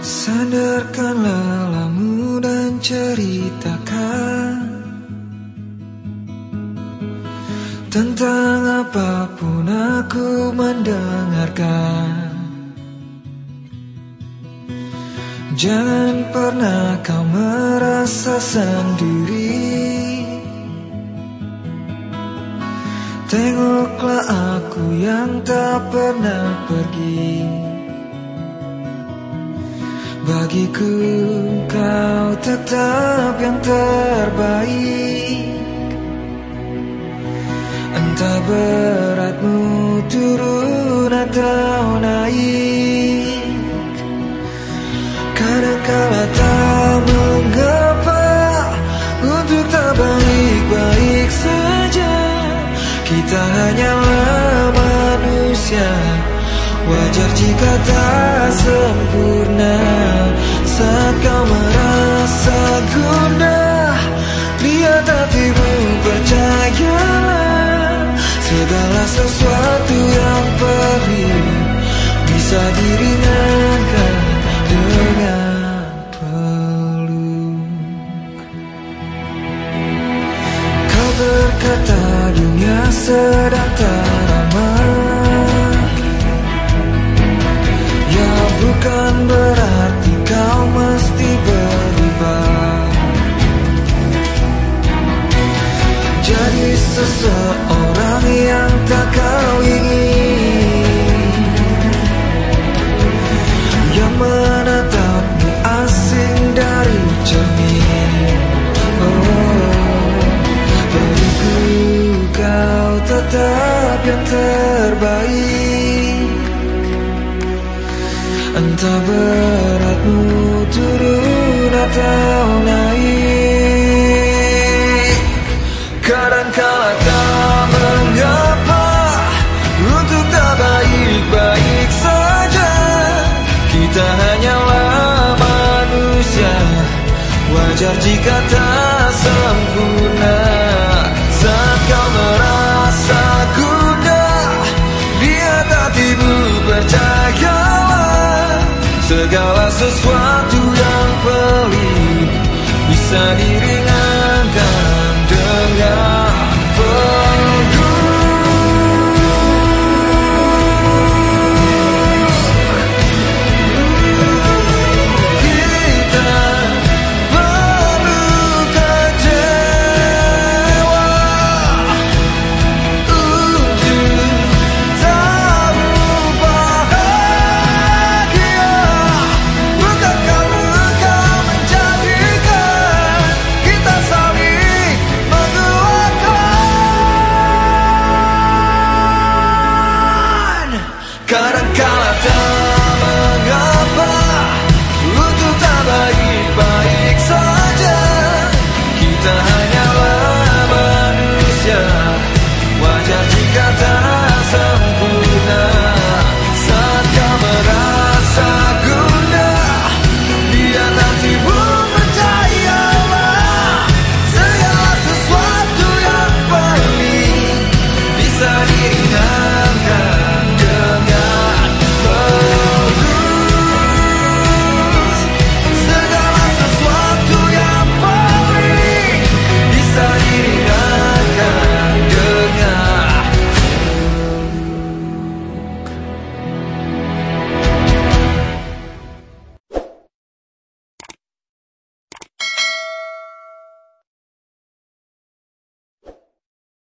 Sandarkanlah lamu dan ceritakan Tentang apa pun aku mendengarkan. Jangan pernah kau merasa sendiri. Tengoklah aku yang tak pernah pergi Bagiku kau tetap yang terbaik. Entah beratmu turun atau naik. Kadangkala tak mengapa Untuk tak baik-baik saja kita hanyalah manusia. Wajar jika tak sempurna Segala sesuatu yang perih Bisa diringankan dengan peluk. Kau berkata dunia sedang teramat yang terbaik. Entah beratmu turun atau naik. Kadangkala tak mengapa Untuk tak baik-baik saja. Kita hanyalah manusia. Wajar jika tak sempurna sesuatu yang pelik Bisa diringankan